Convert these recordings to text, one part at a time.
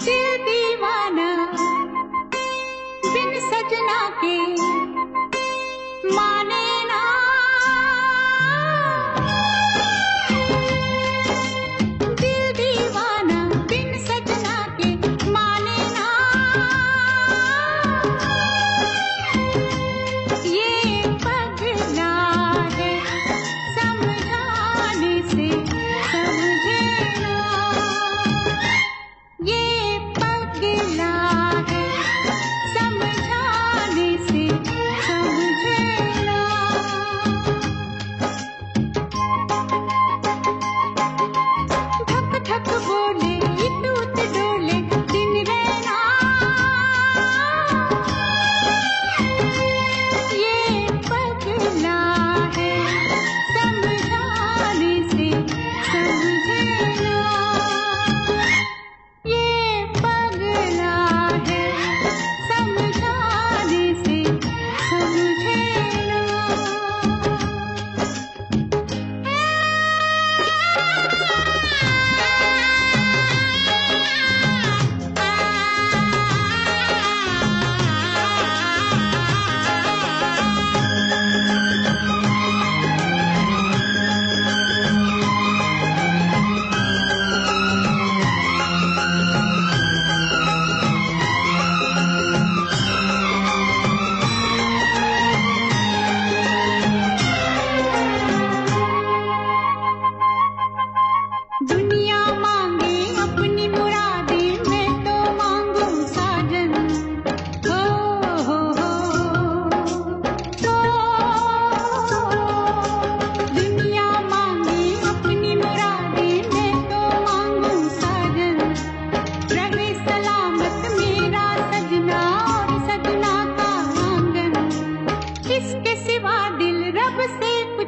to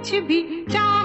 कुछ भी चाहे